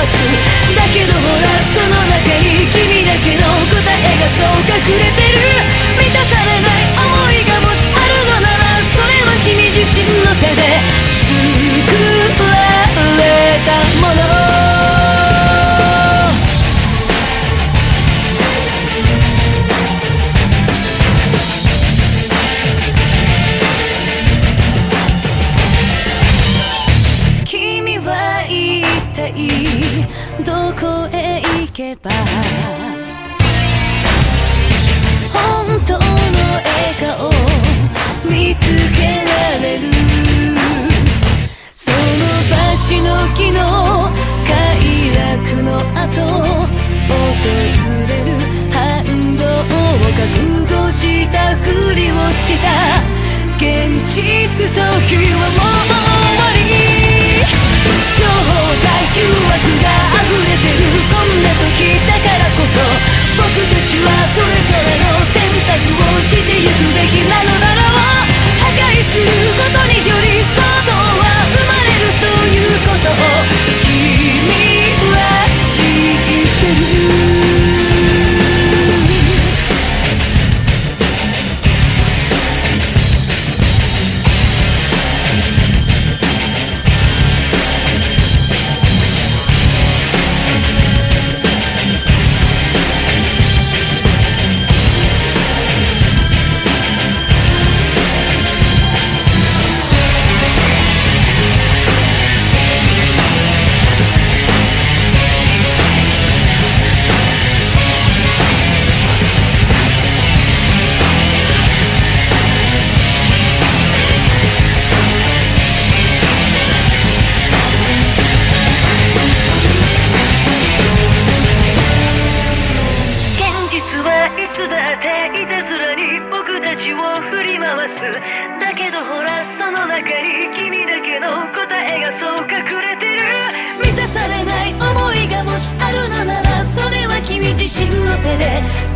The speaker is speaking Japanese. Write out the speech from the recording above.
だけどほらその中に君だけの答えがそう隠れてる。い。どこへ行けば高い君だけの答えがそう隠れてる。満たされない思いがもしあるのならそれは君自身の手で。